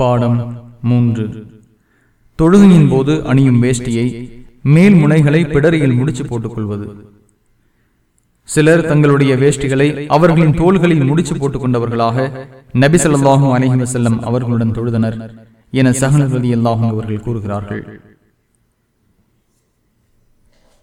பாடம் மூன்று. தொழுகையின் போது அணியும் வேஷ்டியை மேல் முனைகளை பிடரியில் முடிச்சு போட்டுக் கொள்வது சிலர் தங்களுடைய வேஷ்டிகளை அவர்களின் தோள்களில் முடிச்சு போட்டுக் கொண்டவர்களாக நபி ஸல்லல்லாஹு அலைஹி அவர்களுடன் தொழுதனர் என சஹனத் ரலியல்லாஹு அவர்கள் கூறுகிறார்கள்.